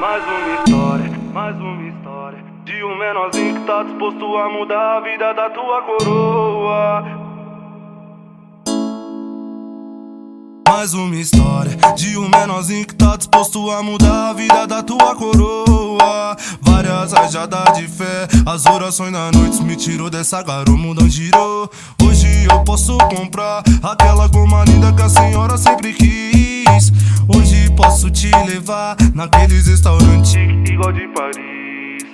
Mais uma história, mais uma história De um menorzinho que tá disposto a mudar a vida da tua coroa Mais uma história de um menorzinho que tá disposto a mudar a vida da tua coroa. Várias rajadas de fé, as orações da noite me tirou dessa garota, o mundão girou. Hoje eu posso comprar aquela goma linda te levar naqueles restaurantes igual de Paris.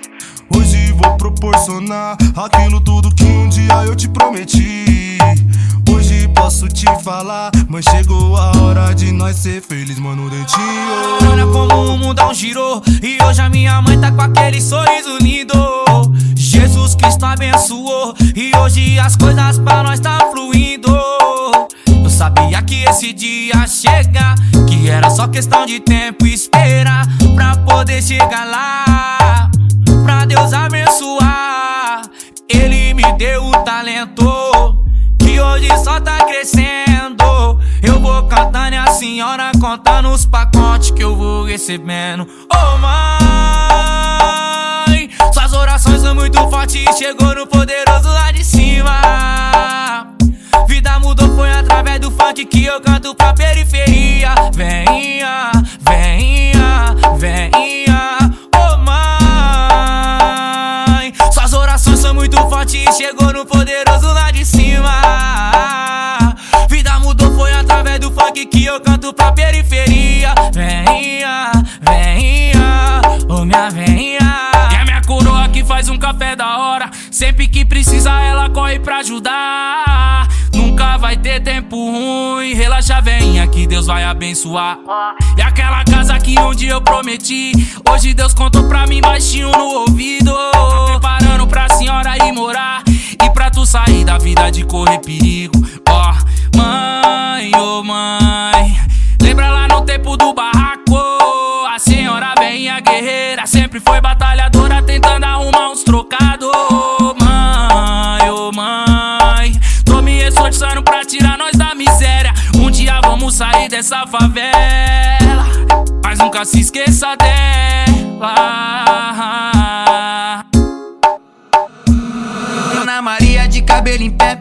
Hoje vou proporcionar aquilo tudo que um dia eu te prometi. Hoje posso te falar, mas chegou a hora de nós ser felizes, mano, dentinho. Olha como o mundão girou e hoje a minha mãe tá com aquele sorriso lindo. Jesus Cristo abençoou e hoje as coisas pra nós tá fluindo. Sabia que esse dia chega, que era só questão de tempo e espera pra poder chegar lá. Pra Deus abençoar, Ele me deu o talento que hoje só tá crescendo. Eu vou cantando e a senhora contando os pacotes que eu vou recebendo. Oh mãe, suas orações são muito fortes e chegou no que eu canto pra periferia. Venha, venha, venha. Oh mãe, suas orações são muito fortes e chegou no poderoso lá de cima. Vida mudou, foi através do funk que eu canto pra periferia. Venha, venha, oh minha venha. A minha coroa que faz um café da hora. Sempre que precisa, ela corre pra ajudar. Tempo ruim. Relaxa, venha que Deus vai abençoar. E aquela casa que onde eu prometi. Hoje Deus contou pra mim baixinho no ouvido. Preparando pra senhora ir morar. E pra tu sair da vida de correr perigo. Ó, mãe, ô oh mãe. Lembra lá no tempo do barraco? A senhora venha guerreira. Sempre foi batalhadora dessa favela. Mas nunca se esqueça dela. Dona Maria de cabelo em pé.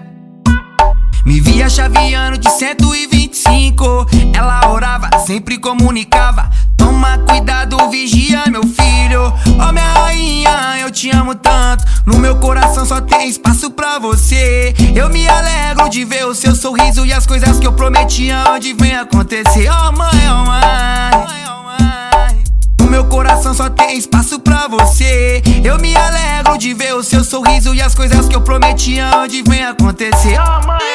Me via chaveando de 125. Ela orava, sempre comunicava. Toma cuidado, vigia meu filho. Oh minha rainha, eu te amo tanto. No meu coração só tem espaço pra você. Eu me alegro de ver o seu sorriso e as coisas que eu prometi onde vem acontecer. Oh mãe, oh mãe. No meu coração só tem espaço pra você. Eu me alegro de ver o seu sorriso e as coisas que eu prometi onde vem acontecer. Oh mãe,